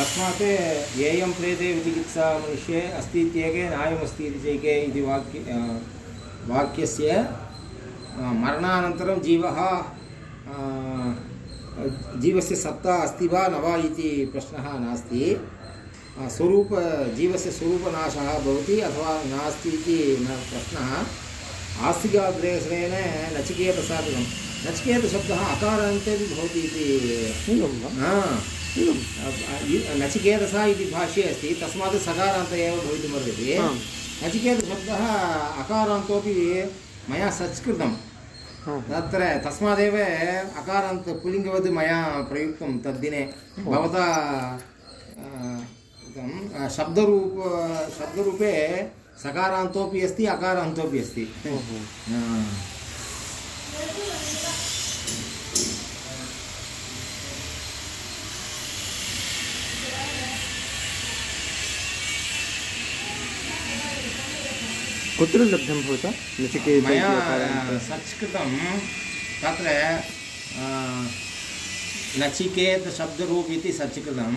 तस्मात् येयं प्रेते विचिकित्सा मनुष्ये अस्ति इत्येके न्यायमस्ति इति चैके इति वाक्य वाक्यस्य मरणानन्तरं जीवः जीवस्य सत्ता अस्ति वा न वा इति प्रश्नः नास्ति। स्वरूप जीवस्य स्वरूपनाशः भवति अथवा नास्ति इति न प्रश्नः। आस्तिकाग्रेसरेण नचिकेतसा कृतं नचिकेतशब्दः अकारान्ते अपि भवति इति। वा? हा। नचिकेतसा इति भाष्ये अस्ति तस्मात् सकारान्त एव भवितुमर्हति नचिकेतशब्दः अकारान्तोपि मया सर्च् कृतं तत्र तस्मादेव अकारान्त पुल्लिङ्गवत् मया प्रयुक्तं तद्दिने भवता शब्दरूप शब्दरूपे सकारान्तोपि अस्ति अकारान्तोपि अस्ति कुत्र लब्धं भवता? नचिकेत मया सर्च् कृतं तत्र अ, नचिकेतशब्दरूप इति सर्च् कृतं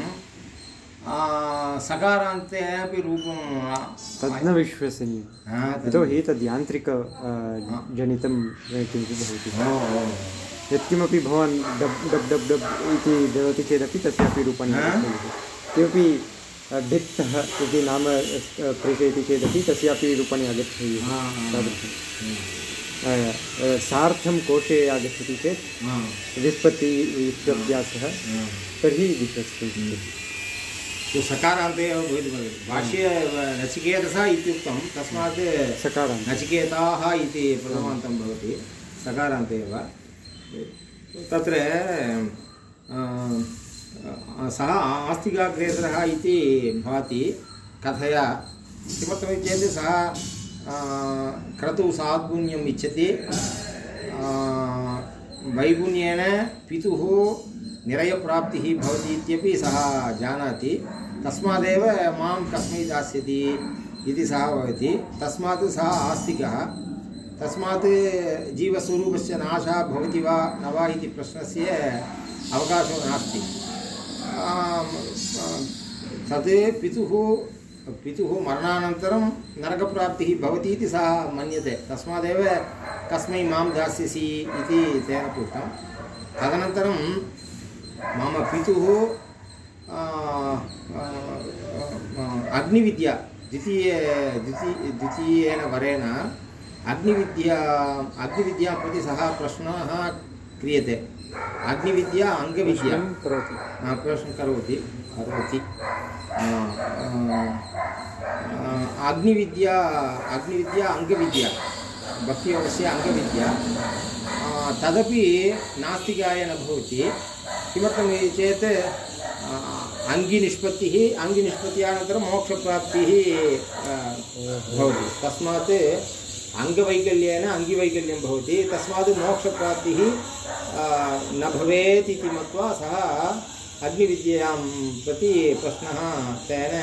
सकारान्ते अपि रूपं तद् न विश्वसनीयं हा, यतोहि तद् यान्त्रिक जनितं किञ्चित् भवति। यत्किमपि भवान् डब् डब् डब् डब् इति ददाति चेदपि तस्यापि रूपाणि किमपि इति नाम प्रेषयति चेदपि तस्यापि रूपाणि हा, हा, तादृशं सार्थं कोशे आगच्छति चेत् हा, व्युत्पत्ति युक्ताभ्यासः हा। तर्हि विश्वस्तं। सकारान्ते एव भाष्ये नचिकेतसा इत्युक्तं तस्मात् सकारान्त। नचिकेताः इति प्रथमान्तं भवति। सकारान्ते एव। तत्र सः आस्तिकाग्रेसरः इति भाति कथया किमर्थमिति चेत् सः क्रतुः साद्गुण्यम् इच्छति। वैगुण्येन पितुः निरयप्राप्तिः भवति इत्यपि सः जानाति। तस्मादेव माँ कस्मै दास्यति इति सः भवति तस्मात् सः आस्तिकः। तस्मात् जीवस्वरूपस्य नाशः भवति वा न वा इति प्रश्नस्य अवकाशो नास्ति। तत् पितुः पितुः मरणानन्तरं नरकप्राप्तिः भवति इति सः मन्यते। तस्मादेव कस्मै माँ दास्यसि इति तेन उक्तं तदनन्तरं मम पितुः अग्निविद्या, द्वितीय द्वितीय द्वितीयेन वरेण अग्निविद्या, अग्निविद्यां प्रति सः प्रश्नः क्रियते। अग्निविद्या अङ्गविद्या करोति। प्रश्नं करोति। करोति। अग्निविद्या अग्निविद्या अङ्गविद्या भक्तियोगस्य अङ्गविद्या तदपि नास्तिकाय न भवति। किमर्थम् इति चेत् अङ्गिनिष्पत्तिः अङ्गिनिष्पत्त्यानन्तरं मोक्षप्राप्तिः भवति। तस्मात् अङ्गवैकल्येन अङ्गिवैकल्यं भवति। तस्मात् मोक्षप्राप्तिः न भवेत् इति मत्वा सः अग्निविद्यां प्रति प्रश्नः तेन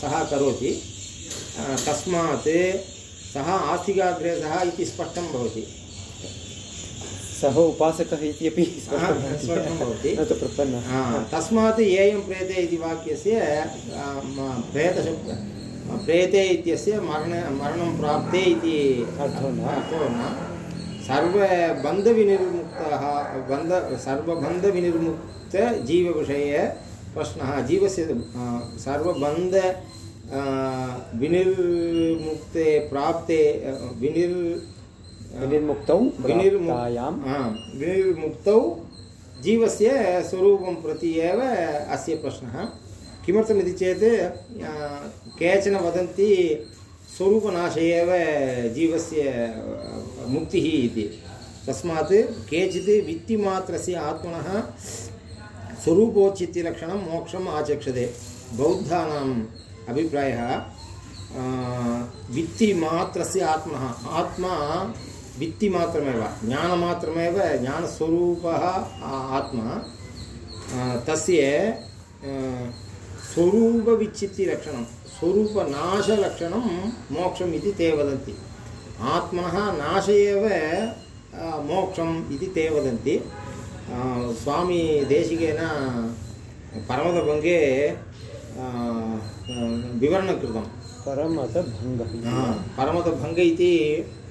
सः करोति। तस्मात् सः आस्तिकाग्रेसः इति स्पष्टं भवति। सः उपासकः इति अपि हा, स्पष्टं भवति। न प्रपन्नः। तस्मात् येयं प्रेते इति वाक्यस्य प्रेतशब्द। प्रेते इत्यस्य मरण मरणं प्राप्ते इति अर्थो न अर्थो न। सर्वबन्धविनिर्मुक्तः बन्ध सर्वबन्धविनिर्मुक्तजीवविषये प्रश्नः जीवस्य सर्वबन्ध विनिर्मुक्ते प्राप्ते विनिर् विनिर्मुक्तौ विनिर्मु प्राप्तायां हा, विनिर्मुक्तौ जीवस्य स्वरूपं प्रति एव अस्य प्रश्नः। किमर्थमिति चेत् केचन वदन्ति स्वरूपनाशे एव जीवस्य मुक्तिः इति। तस्मात् केचित् वित्तिमात्रस्य आत्मनः स्वरूपोचित्यलक्षणं मोक्षम् आचक्षते। बौद्धानाम् अभिप्रायः वित्तिमात्रस्य आत्मनः, आत्मा वित्तिमात्रमेव, ज्ञानमात्रमेव, ज्ञानस्वरूपः आत्मा तस्य स्वरूपविच्छित्तिलक्षणं स्वरूपनाशलक्षणं मोक्षम् इति ते वदन्ति। आत्मनः नाश एव मोक्षम् इति ते वदन्ति। स्वामी देशिकेन परमतभङ्गे विवरणं कृतं परमतभङ्गः परमतभङ्ग इति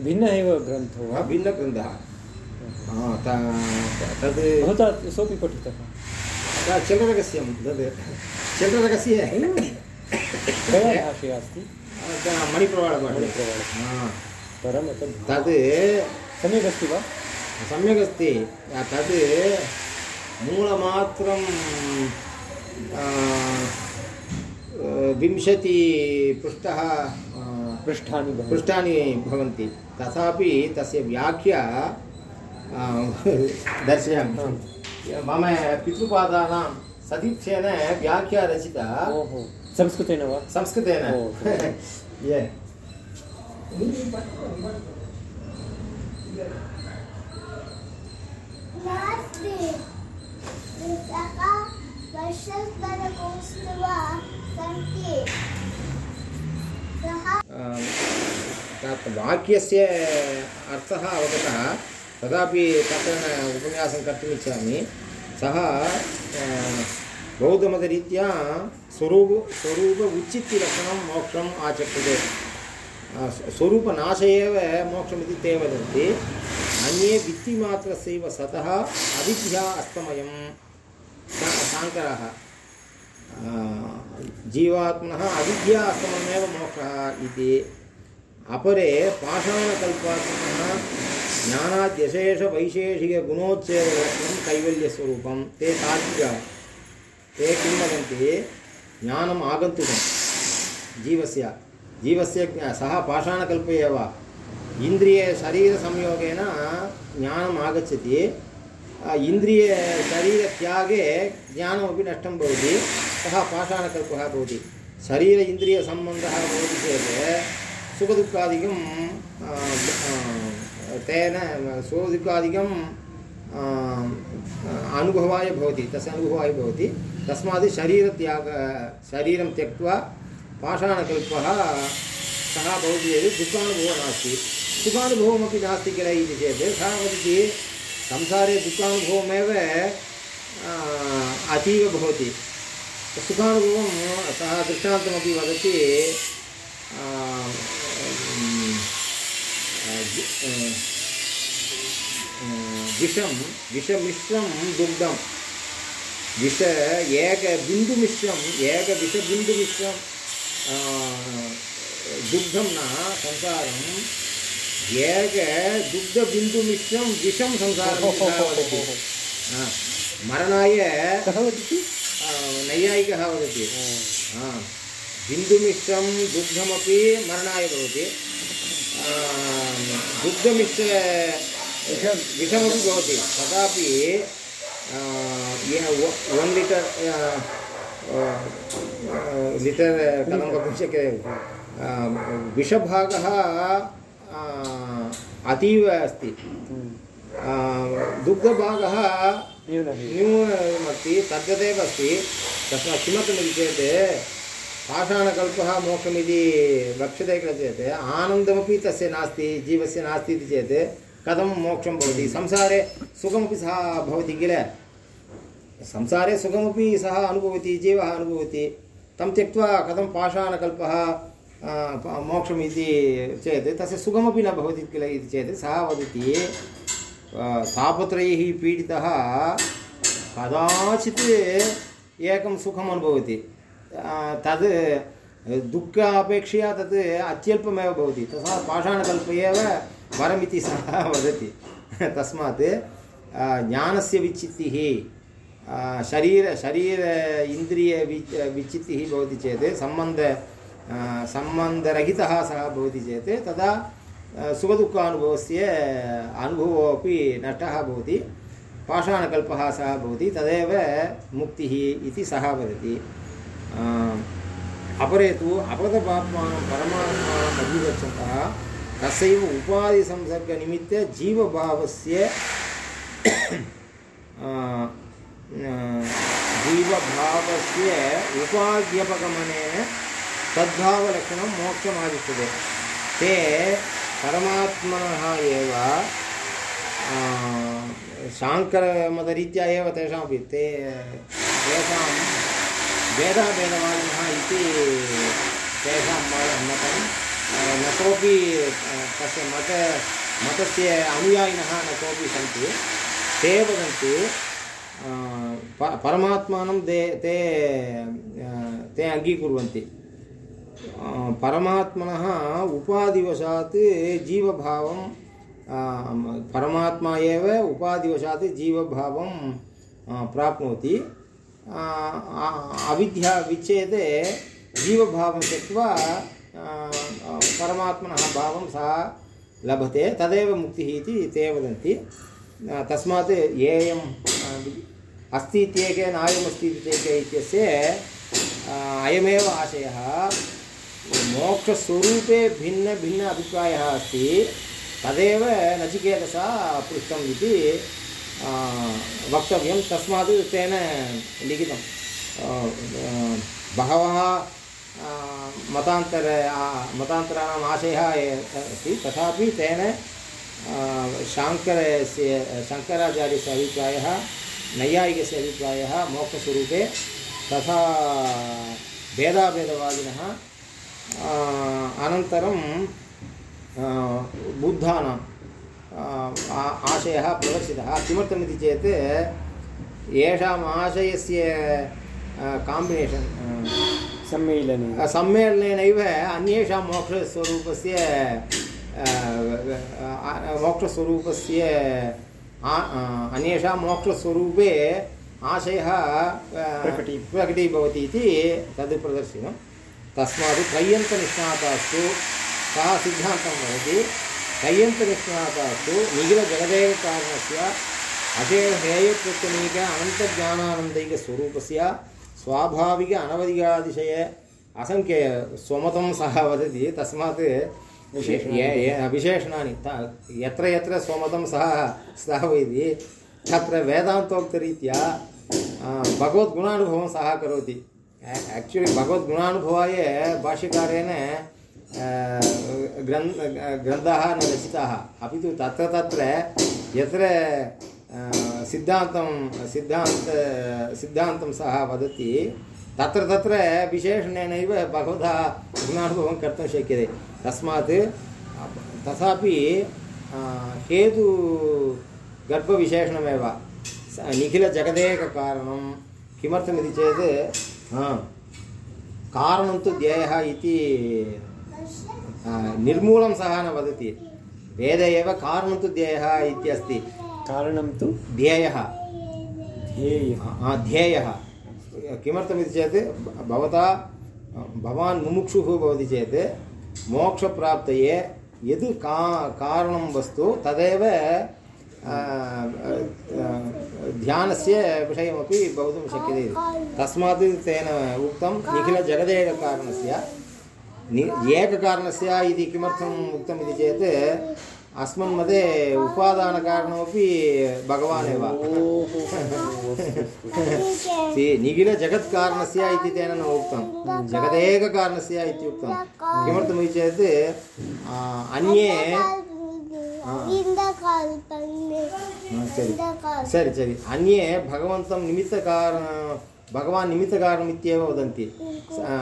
भिन्नः एव ग्रन्थो वा? भिन्नग्रन्थः। तद् भवता सोपि पठितः? त- चिल्लरकस्य तद् चिल्लरकस्य कया भाषया अस्ति हा, परमतभङ्ग तद् सम्यक् अस्ति वा? सम्यक् अस्ति। तद् मूलमात्रं विंशतिपृष्ठः पृष्ठानि पृष्ठानि भवन्ति। तथापि तस्य व्याख्या दर्शयामि। मम पितृपादानां सतीक्षेण व्याख्या रचिता ओहो संस्कृतेन वा संस्कृतेन ये वाक्यस्य अर्थः अवगतः तथापि तत्र उपन्यासं कर्तुम् इच्छामि। सः बौद्धमतरीत्या स्वरूप स्वरूप उच्चित्तिलक्षणं मोक्षम् आचक्षते स्वरूपनाश एव मोक्षमिति ते वदन्ति। अन्ये भित्तिमात्रस्यैव सतः अविद्या अस्तमयं शाङ्करः जीवात्मनः अविद्या अस्तममेव मोक्षः इति। अपरे पाषाणकल्पात्मनः ज्ञानाद्यशेषवैशेषिकगुणोच्छेदलक्षणं कैवल्यस्वरूपं ते तार्किकाः ते किं वदन्ति ज्ञानम् आगन्तुकं जीवस्य जीवस्य ज्ञा- सः पाषाणकल्प एव इन्द्रियशरीरसंयोगेन ज्ञानम् आगच्छति आ, इन्द्रियशरीरत्यागे ज्ञानमपि नष्टं भवति सः पाषाणकल्पः भवति शरीर इन्द्रियसम्बन्धः भवति चेत् सुखदुःखादिकं तेन सुखदुःखादिकं अनुभवाय भवति, तस्य अनुभवाय भवति। तस्मात् शरीरत्याग, शरीरं त्यक्त्वा, पाषाणकल्पः सः संसारे दुःखानुभवमेव अतीव भवति। सुखानुभवं सः विषं विषमिश्रं दुग्धं विष एकबिन्दुमिश्रम् एकविषबिन्दुमिश्रं दुग्धं न संसारं एकदुग्धबिन्दुमिश्रं विषं संसारम् सः वदति हा, मरणाय कः वदति? नैयायिकः वदति? हा, बिन्दुमिश्रं दुग्धमपि मरणाय भवति। दुग्धमिश्र विषं विषमपि भवति तथापि वन् लिटर् लिटर् कथं वक्तुं शक्यते विषभागः अतीव अस्ति दुग्धभागः न्यूनः एव। न्यूनमस्ति तद्वदेव अस्ति तस्मात् किमर्थमिति चेत् पाषाणकल्पः मोक्षमिति लक्ष्यते किल चेत् आनन्दमपि तस्य नास्ति जीवस्य नास्ति इति चेत् कथं मोक्षं भवति? संसारे सुखमपि सः भवति किल? संसारे सुखमपि सः अनुभवति जीवः अनुभवति। तं त्यक्त्वा कथं पाषाणकल्पः आ, प- मोक्षमिति चेत् तस्य किल इति चेत् सः वदति आ, तापत्रयैः पीडितः कदाचित् सुखम् तद् दुःख अपेक्षया तत् अत्यल्पमेव भवति। तथा पाषाणकल्प एव वरमिति सः वदति। तस्मात् ज्ञानस्य विच्छित्तिः शरीर शरीर इन्द्रिय वि विच्छित्तिः भवति चेत्, सम्बन्ध सम्बन्धरहितः सः भवति चेत्, तदा सुखदुःखानुभवस्य अनुभवोपि नष्टः भवति। पाषाणकल्पः सः भवति, तदेव मुक्तिः इति सः वदति। अपरे तु अपगतपात्मानं परमात्मानम् अधिगच्छन्तः तस्यैव उपाधिसंसर्गनिमित्त जीवभावस्य जीवभावस्य उपाध्यपगमनेन तद्भावलक्षणं मोक्षमादिष्यते ते परमात्मनः एव शाङ्करमतरीत्या एव तेषामपि ते तेषां भेदाभेदवादिनः इति तेषां मतं न कोऽपि तस्य मत मतस्य अनुयायिनः न कोऽपि सन्ति। ते वदन्ति प परमात्मानं ते ते ते अङ्गीकुर्वन्ति। परमात्मनः उपाधिवशात् जीवभावं परमात्मा एव उपाधिवशात् जीवभावं प्राप्नोति। अविद्या विच्छेदे जीवभावं त्यक्त्वा परमात्मनः भावं सः लभते तदेव मुक्तिः इति ते वदन्ति. तस्मात् येयं अ, अस्ति इत्येके नायमस्ति इत्येके इत्यस्य अयमेव आशयः. मोक्षस्वरूपे भिन्नभिन्न अभिप्रायः अस्ति तदेव नचिकेतसा पृष्टम् इति वक्तव्यं तस्मात् तेन लिखितं बहवः आ, मतान्तराणाम् आशयः अस्ति तथापि तेन शाङ्करस्य शङ्कराचार्यस्य अभिप्रायः नैयायिकस्य अभिप्रायः मोक्षस्वरूपे तथा भेदाभेदवादिनः अनन्तरं बुद्धानां आशयः प्रदर्शितः किमर्थमिति चेत् येषाम् आशयस्य काम्बिनेशन् सम्मेलने। सम्मेलनेनैव अन्येषां मोक्षस्वरूपस्य मोक्षस्वरूपस्य अन्येषां मोक्षस्वरूपे आशयः प्रकटी- प्रकटीभवति इति तद् प्रदर्शितं तस्मात् त्रय्यन्तनिष्णातास्तु सः सिद्धान्तं वदति। కయ్యంతరిక్షాపాస్తు మిగిలిన జగదేవ కారణస్య అతేవ హేయప్రత్యనీక అనంతజ్ఞానానందైక స్వరూపస్య స్వాభావిక అనవధికాతిశయ అసంఖ్య స్వమతం సహ వదతి తస్మాత్ విశేషణాన్ని ఎత్ర ఎత్ర స్వమతం సహ స్థాపయతి తత్ర వేదాంతోక్తరీత్యా భగవద్గుణానుభవం సహ కరోతి ಆ್ಯಕ್ಚುಲಿ ಭಗವದ್ಗುಣಾನುಭವಾಯ ಭಾಷ್ಯಕಾರೇನ ग्रन्थाः न रचिताः। अपि तु तत्र तत्र यत्र सिद्धान्तं, सिद्धान्त, सिद्धान्तं सः वदति, तत्र तत्र विशेषणेनैव भगवतः गुणानुभवं कर्तुं शक्यते। तस्मात् तथापि हेतु गर्भविशेषणमेव। निखिलजगदेककारणं किमर्थमिति चेत् कारणं तु ध्येयः इति निर्मूलं सः न वदति। वेद एव कारणं तु ध्येयः इत्यस्ति। कारणं तु? ध्येयः। ध्येयः। ध्येयः। किमर्थमिति चेत् भवता भवान् मुमुक्षुः भवति चेत् मोक्षप्राप्तये यद् का कारणं वस्तु तदेव ध्यानस्य विषयमपि भवितुं शक्यते। तस्मात् तेन उक्तं निखिलजगदेककारणस्य नि एककारणस्य इति किमर्थम् उक्तम् इति चेत् अस्मन्मते उपादानकारणमपि भगवान् एव। इति निखिलजगत्कारणस्य इति तेन न उक्तं। जगदेककारणस्य इति उक्तं। किमर्थमिति चेत् अन्ये सरि। सरि सरि। अन्ये भगवन्तं निमित्तकारण भगवान् निमित्तकारणम् इत्येव वदन्ति। आ,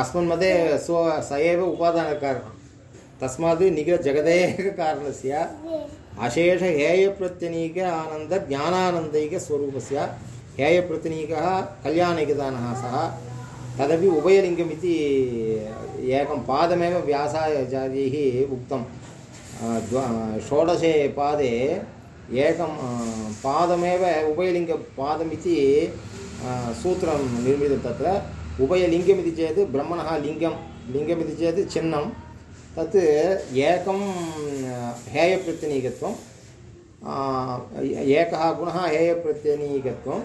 अस्मन्मते स्व स एव उपादानकारणं तस्मात् निखिलजगदेककारणस्य अशेष हेयप्रत्यनीक आनन्द ज्ञानानन्दैकस्वरूपस्य हेयप्रत्यनीकः कल्याणैकदानः सः। तदपि उभयलिङ्गमिति एकं पादमेव व्यासाचार्यैः उक्तं। षोडशे पादे एकं पादमेव उभयलिङ्गपादमिति सूत्रं निर्मितं तत्र उभयलिङ्गमिति चेत् ब्रह्मणः लिङ्गं लिङ्गमिति चेत् चिह्नं तत् एकं हेयप्रत्यनीकत्वं एकः गुणः हेयप्रत्यनीकत्वं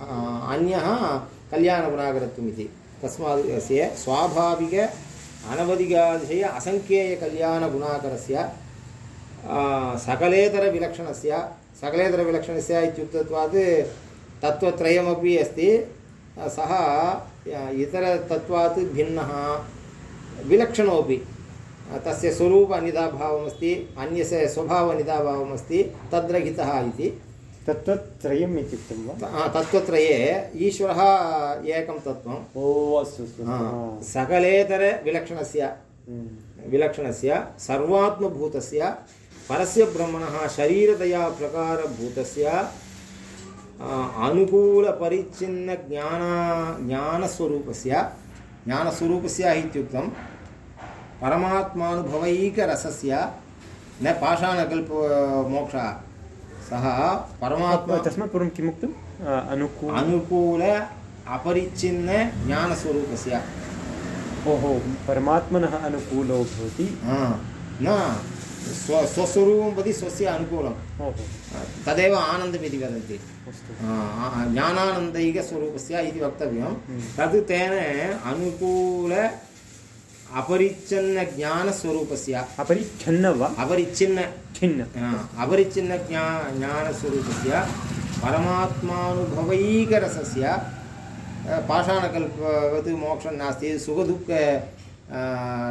अ, अन्यः कल्याणगुणाकरत्वम् इति तस्मात् अस्य स्वाभाविक अनवधिकातिशय असङ्ख्येयकल्याणगुणाकरस्य सकलेतरविलक्षणस्य सकलेतरविलक्षणस्य इत्युक्तत्वात् तत्त्वत्रयमपि अस्ति। सः इतरतत्त्वात् भिन्नः। विलक्षणोपि तस्य स्वरूप अनिदाभावमस्ति अन्यस्य स्वभाव अनिदाभावमस्ति तद्रहितः इति। तत्त्वत्रयम् इत्युक्तं वा? तत्त्वत्रये ईश्वरः एकं तत्त्वं। ओ अस्तु सकलेतरविलक्षणस्य। हम्म. विलक्षणस्य सर्वात्मभूतस्य परस्य ब्रह्मणः शरीरतया प्रकारभूतस्य अनुकूलपरिच्छिन्नज्ञान ज्ञानस्वरूपस्य ज्ञानस्वरूपस्य इत्युक्तं परमात्मानुभवैकरसस्य न पाषाणकल्पमोक्षः सः परमात्मा तस्मात् पूर्वं किम् उक्तम् अ, अनुकूल अनुकूल अपरिच्छिन्न ज्ञानस्वरूपस्य ओहो परमात्मनः अनुकूलो भवति न स्व स्वस्वरूपं प्रति स्वस्य अनुकूलं तदेव आनन्दमिति वदन्ति ज्ञानानन्दैकस्वरूपस्य इति वक्तव्यं. तद् तेन अनुकूल अपरिच्छिन्नज्ञानस्वरूपस्य। अपरिच्छन्न वा? अपरिच्छिन्न। छिन्न। अपरिच्छिन्नज्ञा ज्ञानस्वरूपस्य परमात्मानुभवैकरसस्य पाषाणकल्पवत् मोक्षं नास्ति सुखदुःख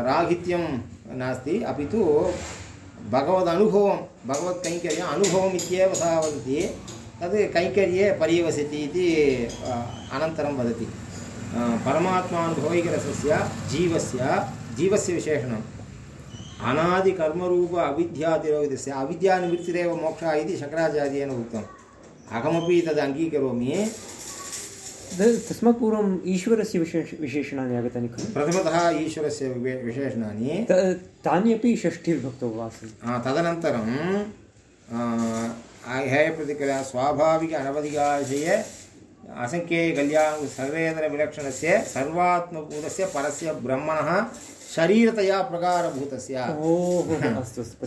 राहित्यं नास्ति। अपि तु भगवदनुभवं भगवत्कैङ्कर्यम् अनुभवम् इत्येव सः वदति। तद् कैङ्कर्ये पर्यवसति इति अनन्तरं वदति. परमात्मानुभवैकरसस्य जीवस्य जीवस्य विशेषणम्. अनादिकर्मरूप अविद्यातिरोहितस्य अविद्यानिवृत्तिरेव मोक्षः इति शङ्कराचार्येण उक्तम्. अहमपि तद् अङ्गीकरोमि. तस्मात् पूर्वम् ईश्वरस्य विशेष विशेषणानि आगतानि खलु? प्रथमतः ईश्वरस्य विशेषणानि. तानि अपि षष्ठीविभक्तौ आसन् आ, तदनन्तरं हेयप्रतिक्रिया स्वाभाविक अनवधिकाशये असङ्ख्येयकल्याण सर्वेतरविलक्षणस्य सर्वात्मभूतस्य परस्य ब्रह्मणः शरीरतया प्रकारभूतस्य।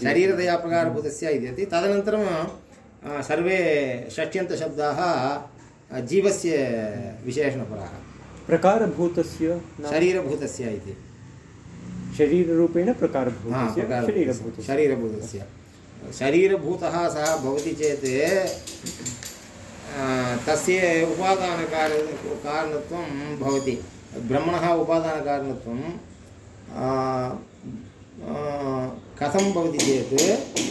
शरीरतया प्रकारभूतस्य इति अस्ति। तदनन्तरं सर्वे षष्ट्यन्तशब्दाः जीवस्य विशेषणपराः। प्रकारभूतस्य शरीरभूतस्य इति। शरीररूपेण प्रकारभूतस्य प्रकारभूतस्य शरीरभूतस्य। शरीरभूतस्य। शरीरभूतः सः भवति चेत् तस्य उपादानकार, कारणत्वं भवति। ब्रह्मणः उपादानकारणत्वं कथं भवति चेत्,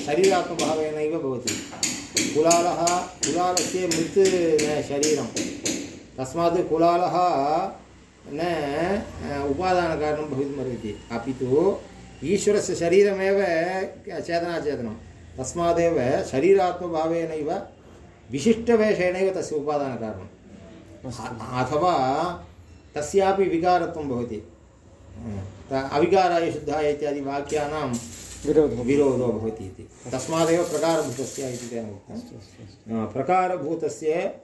शरीरात्मभावेनैव भवति। कुलालः, कुलालस्य मृत् न शरीरं। तस्मात् कुलालः न उपादानकारणं भवितुमर्हति। अपि तु ईश्वरस्य शरीरमेव चेतनाचेतनं। तस्मादेव शरीरात्मभावेनैव विशिष्टवेषेणैव तस्य उपादानकारणम्। अथवा तस्यापि विकारत्वं भवति। अविकाराय शुद्धाय इत्यादि वाक्यानां विरोधः। विरोधो भवति इति। तस्मादेव प्रकारभूतस्य इति तेन उक्तम् आ, प्रकारभूतस्य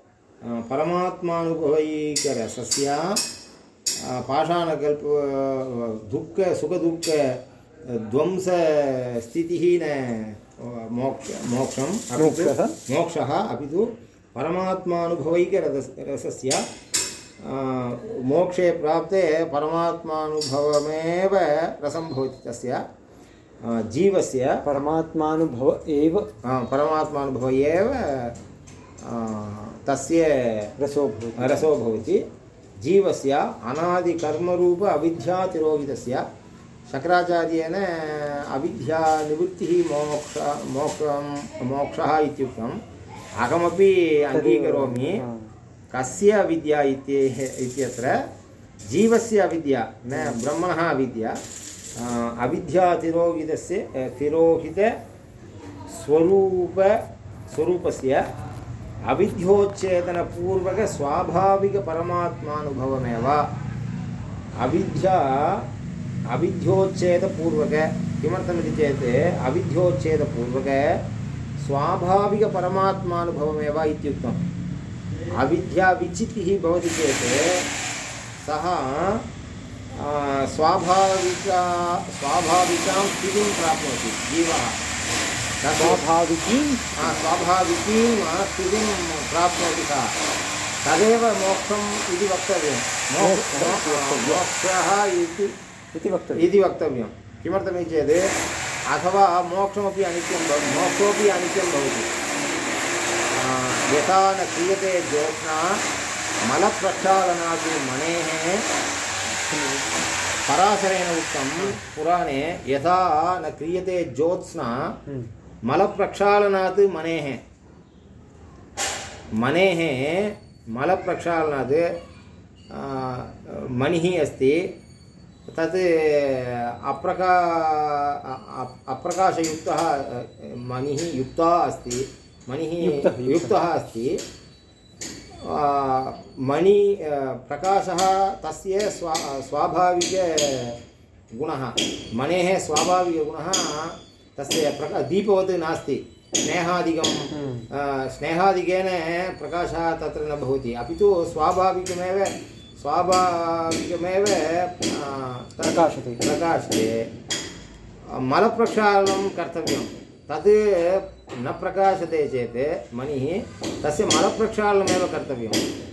परमात्मानुभवैकरसस्य पाषाणकल्प दुःख सुखदुःख ध्वंसस्थितिः न मोक्ष मोक्षम् अपि तु- मोक्षः? मोक्षः अपि तु परमात्मानुभवैकरस रसस्य मोक्षे प्राप्ते परमात्मानुभवमेव रसं भवति तस्य जीवस्य। परमात्मानुभव एव। परमात्मानुभव एव तस्य रसो भवति। रसो भवति। जीवस्य अनादिकर्मरूप अविद्यातिरोहितस्य शङ्कराचार्येण अविद्यानिवृत्तिः मोक्ष मोक्षं मोक्षः इत्युक्तम्। अहमपि अङ्गीकरोमि. कस्य अविद्या इत्ये इत्यत्र? जीवस्य अविद्या न ब्रह्मणः अविद्या। अविद्यातिरोहितस्य अ, तिरोहित स्वरूपस्य अविद्योच्छेदनपूर्वक अविद्या अविद्योच्छेदपूर्वक किमर्थमिति चेत् अविद्योच्छेदपूर्वक स्वाभाविकपरमात्मानुभवमेव इत्युक्तम्। अविद्याविच्छित्तिः भवति चेत् सः स्वाभाविका स्वाभाविकां स्थितिं प्राप्नोति जीवः। तस्य स्वाभाविकी? स्वाभाविकीं स्थितिं प्राप्नोति सः। तदेव मोक्षम् इति वक्तव्यं मोक्ष- इति इति वक्तव्यम्। इति वक्तव्यं किमर्थमिति चेत् अथवा मोक्षमपि अनित्यं भवति मोक्षोपि अनित्यं भवति। यथा न क्रियते ज्योत्स्ना मलप्रक्षालनात् मणेः पराशरेण उक्तं पुराणे यथा न क्रियते ज्योत्स्ना हम्म. मलप्रक्षालनात् मणेः मनेः मलप्रक्षालनात् मणिः अस्ति। तत् अप्रका अप्रकाशयुक्तः मणिः युक्ता अस्ति। मणिः युक्तः, अस्ति। मणि प्रकाशः तस्य स्वा स्वाभाविकगुणः मणेः स्वाभाविकगुणः तस्य प्रका दीपवत् नास्ति। स्नेहादिकं अ, स्नेहादिकेन प्रकाशः तत्र न भवति। अपि तु स्वाभाविकमेव स्वाभाविकमेव प्रकाशते। प्रकाशते। मलप्रक्षालनं कर्तव्यं। तत् न प्रकाशते चेत् मणिः तस्य मलप्रक्षालनमेव कर्तव्यं।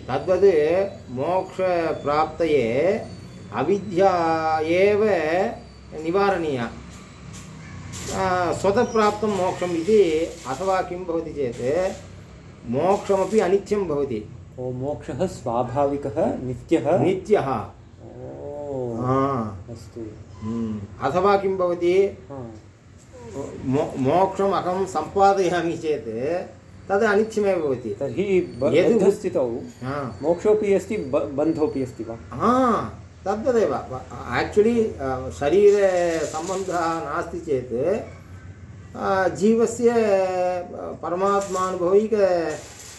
तद्वत् मोक्षप्राप्तये अविद्या एव निवारणीया। स्वतःप्राप्तं मोक्षम् इति अथवा किं भवति चेत् मोक्षमपि अनित्यं भवति। ओ मोक्षः स्वाभाविकः नित्यः? नित्यः। ओ अस्तु। हम्म. अथवा किं भवति. मो मोक्षम् अहं सम्पादयामि चेत् तद् अनित्यमेव भवति। तर्हि ब- यद्- बद्धस्थितौ हा। मोक्षोऽपि अस्ति ब- बन्धोऽपि अस्ति वा? हा तद्वदेव। आक्चुलि शरीरसम्बन्धः नास्ति चेत् जीवस्य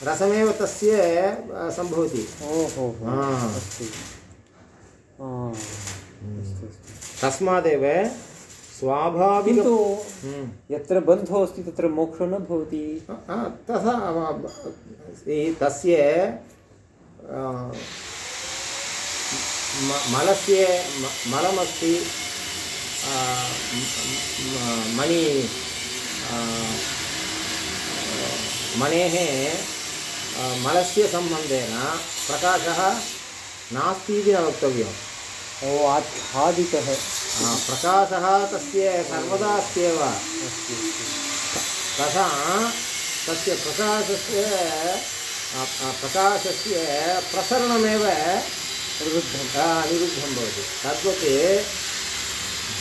परमात्मानुभविकरसमेव तस्य सम्भवति ओहो अस्तु हा. तस्मादेव स्वाभाविक हम्म. यत्र बन्धो अस्ति तत्र मोक्षो न भवति तथा तस्य मलस्य मलमस्ति मणि मणेः मलस्य सम्बन्धेन प्रकाशः नास्ति इति न वक्तव्यम् ओ आच्छादितः आ, प्रकाशः तस्य सर्वदा अस्त्येव अस्ति तथा तस्य प्रकाशस्य अ, प्रकाशस्य प्रसरणमेव निरुद्धं निरुद्धं भवति तद्वत्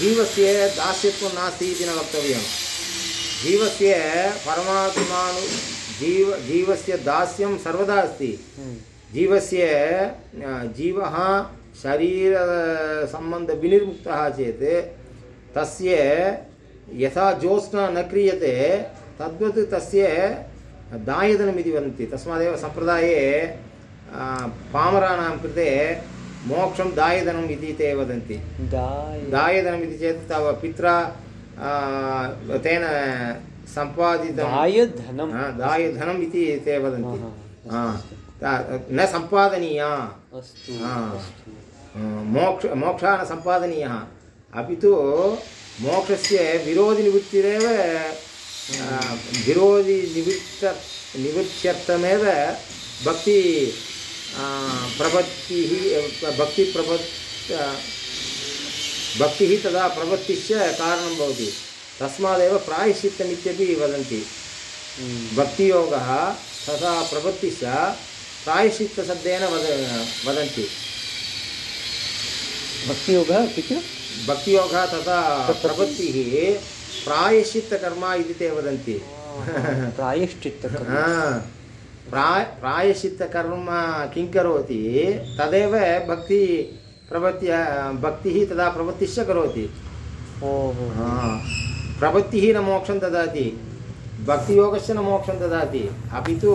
जीवस्य दास्यत्वं नास्ति इति न वक्तव्यं जीवस्य परमात्मानु जीव जीवस्य दास्यं सर्वदा अस्ति। हम्म. जीवस्य जीवः शरीरसम्बन्धविनिर्मुक्तः चेत् तस्य यथा ज्योत्स्ना न क्रियते तद्वत् तस्य दायदनमिति वदन्ति। तस्मादेव सम्प्रदाये पामराणां कृते मोक्षं दायदनम् इति ते वदन्ति। दाय दायदनमिति चेत् तव पित्रा तेन सम्पादितं दायधनं हा, दायधनम् इति ते वदन्ति। न सम्पादनीया। अस्तु. मोक्ष मोक्षः न सम्पादनीयः। अपि तु मोक्षस्य विरोधिनिवृत्तिरेव विरोधिनिवृत्त निवृत्त्यर्थमेव भक्ति आ, प्रपत्तिः भक्तिप्रपत् भक्तिः तदा प्रपत्तिश्च कारणं भवति। तस्मादेव प्रायश्चित्तमित्यपि वदन्ति। हम्म. भक्तियोगः तथा प्रवृत्तिश्च प्रायश्चित्तशब्देन वद वदन्ति। भक्तियोगः अपि च भक्तियोगः तथा प्रवृत्तिः। प्रायश्चित्तकर्म इति ते वदन्ति। प्रायश्चित्तकर्म। प्राय प्रायश्चित्तकर्म किं करोति? तदेव भक्ति प्रवृत्ति भक्तिः तदा प्रवृत्तिश्च करोति। ओहो। हा. प्रवृत्तिः न मोक्षं ददाति भक्तियोगश्च न मोक्षं ददाति। अपि तु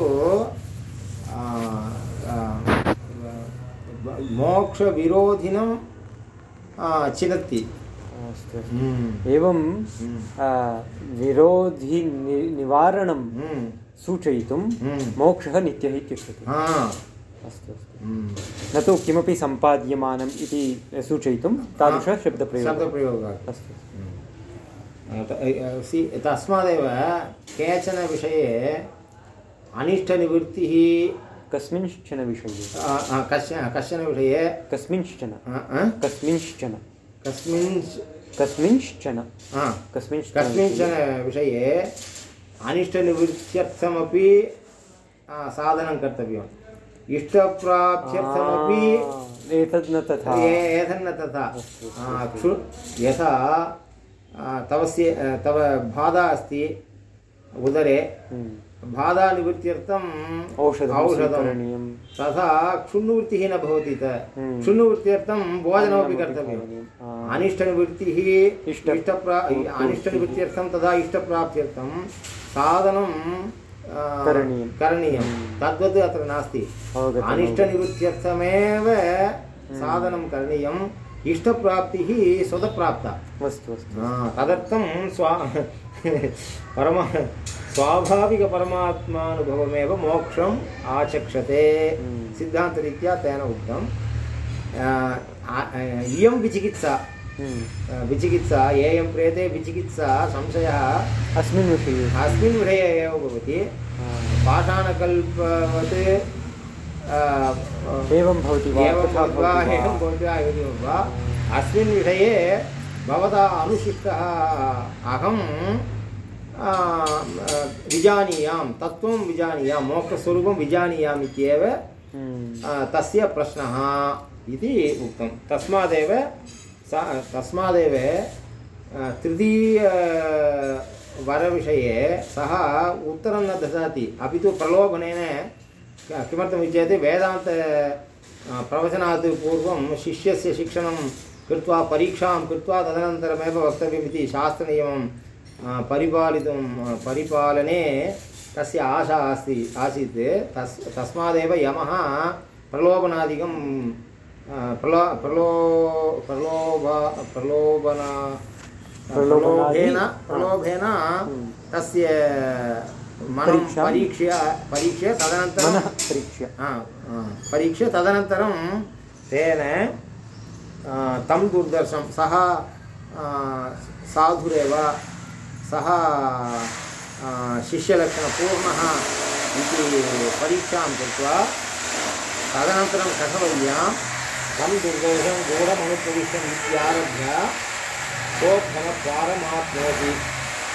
मोक्षविरोधिनं अस्तु हम्म, एवं हम्म, विरोधि निवारणं हम्म, सूचयितुं। मोक्षः नित्यः इत्युच्यते। अस्तु अस्तु। न तु किमपि सम्पाद्यमानम् इति सूचयितुं तादृशः शब्दप्रयोगः। अस्तु सि- तस्मादेव केचन विषये अनिष्टनिवृत्तिः कस्मिंश्चन विषये। कश्चन कश्चन विषये? कस्मिंश्चन। कस्मिंश्चन। कस्मिन् कस्मिंश्चन। हा, कस्मिंश्चन विषये। अनिष्टनिवृत्त्यर्थमपि साधनं कर्तव्यम्। इष्टप्राप्त्यर्थमपि एतद् न तथा। एतन्न तथा। यथा तवस्य तव बाधा अस्ति उदरे। हम्म, बाधानिवृत्त्यर्थम् औषधं औषधं। तथा क्षुण्णुवृत्तिः न भवति त। हम्म। क्षुण्णुवृत्त्यर्थं भोजनमपि कर्तव्यम्। अनिष्टनिवृत्तिः इष्ट- इष्टप्रा अनिष्टनिवृत्त्यर्थं तथा इष्टप्राप्त्यर्थं साधनं करणीयं। करणीयं तद्वत् अत्र नास्ति। अनिष्टनिवृत्त्यर्थमेव साधनं करणीयम्। इष्टप्राप्तिः स्वतःप्राप्ता। अस्तु अस्तु। तदर्थं स्वा परम स्वाभाविकपरमात्मानुभवमेव मोक्षम् आचक्षते। हम्म। सिद्धान्तरीत्या तेन उक्तम् इयं विचिकित्सा। हम्म। विचिकित्सा येयं प्रेते विचिकित्सा संशयः अस्मिन् विषये। अस्मिन् विषये एव भवति। पाषाणकल्पवत् एवं भवति वा एवं तथा भवति वा भवति एवं वा? भवति वा इति वा अस्मिन् विषये भवता अनुशिष्टः अहं विजानीयां तत्त्वं विजानीयां मोक्षस्वरूपं विजानीयाम् इत्येव हम्म। तस्य प्रश्नः इति उक्तं तस्मादेव सा तस्मादेव आ, तृतीय वरविषये सः उत्तरं न ददाति अपि तु प्रलोभनेन किमर्थमिति चेत् वेदान्त प्रवचनात् पूर्वं शिष्यस्य शिक्षणं कृत्वा परीक्षां कृत्वा तदनन्तरमेव वक्तव्यमिति शास्त्रनियमं परिपालितुं परिपालने तस्य आशा अस्ति आसीत्। तस् तस्मादेव यमः प्रलोभनादिकं प्रलो प्रलो प्रलोभ प्रलोभना प्रलोभेन प्रलोभेन हम्म। तस्य मनं परीक्षां- परीक्ष्य परीक्ष्य तदनन्तरं मनः परीक्ष्य। परीक्ष्य तदनन्तरं तेन तं दुर्दर्शं सः साधुरेव सः शिष्यलक्षणपूर्णः इति परीक्षां कृत्वा तदनन्तरं कठवल्यां तं दुर्दर्शं गूढमनुप्रविष्टम् इत्यारभ्य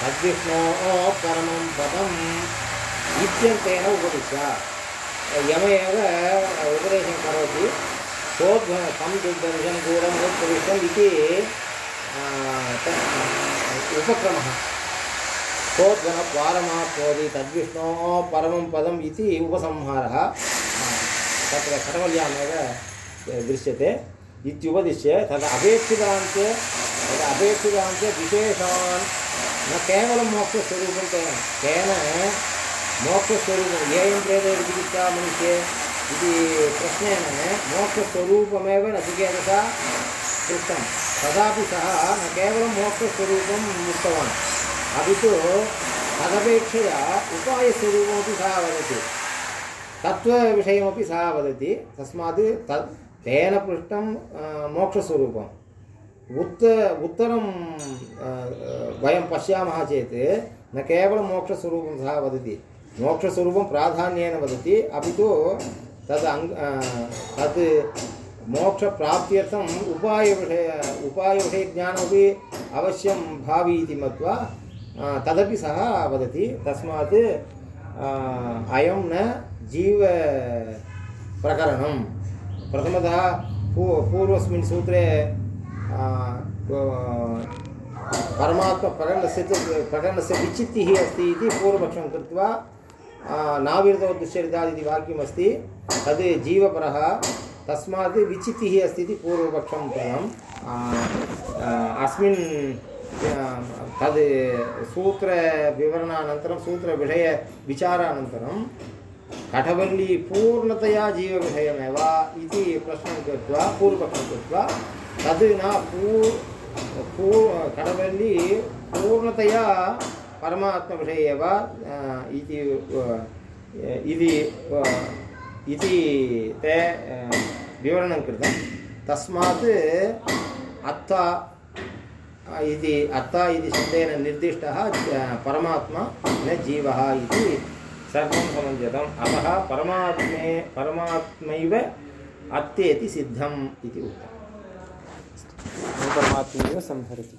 तद्विष्णोः परमं पदम् इत्यन्तेन उपदिश्य यम एव उपदेशं करोति सोध्व तं दुर्दर्शं गूढमनुप्रविष्टम् इति आ, त- उपक्रमः। सोध्वनद्वारमाप्नोति तद्विष्णोः परमं पदम् इति उपसंहारः। तत्र खरवल्यामेव दृश्यते। इत्युपदिश्य तद् अपेक्षितान् च तद् अपेक्षितान् च विशेषान् न केवलं मोक्षस्वरूपं तेन तेन मोक्षस्वरूपं येयं प्रेते चिकित्सा मनुष्ये इति प्रश्नेन मोक्षस्वरूपमेव नचिकेतसा पृष्टं तदापि सः न केवलं मोक्षस्वरूपम् उक्तवान् अपि तु तदपेक्षया उपायस्वरूपमपि सः वदति तत्त्वविषयमपि सः वदति तस्मात् तत् तेन पृष्टं आ, मोक्षस्वरूपम् उत् उत्तरं वयं पश्यामः चेत् न केवलं मोक्षस्वरूपं सः वदति मोक्षस्वरूपं प्राधान्येन वदति अपि तु तद् अङ् आ, तत् मोक्षप्राप्त्यर्थम् उपायविषय उपायविषयज्ञानमपि अवश्यं भावि इति मत्वा तदपि सः वदति तस्मात् अयं न जीवप्रकरणं प्रथमतः पू पूर्वस्मिन् सूत्रे परमात्मप्रकरणस्य प्रकरणस्य विचित्तिः अस्ति इति पूर्वपक्षं कृत्वा नाविरतो दुश्चरितात् इति वाक्यमस्ति तद् जीवपरः तस्मात् विचित्तिः अस्ति इति पूर्वपक्षं कृतम् अस्मिन् तद् सूत्रविवरणानन्तरं सूत्रविषयविचारानन्तरं कठवल्ली पूर्णतया जीवविषयमेव इति प्रश्नं कृत्वा पूर्वपक्षं कृत्वा तद् न पूर् पू कठवल्ली पूर्णतया परमात्मविषये एव अ, इति अ, इति अ, इति ते अ, विवरणं कृतं तस्मात् अत्ता इति अत्ता इति शब्देन निर्दिष्टः ज- परमात्मा न जीवः इति सर्वं समञ्जतम् अतः परमात्मे परमात्मैव अत्येति सिद्धम् इति उक्तम् परमात्मैव संहरति।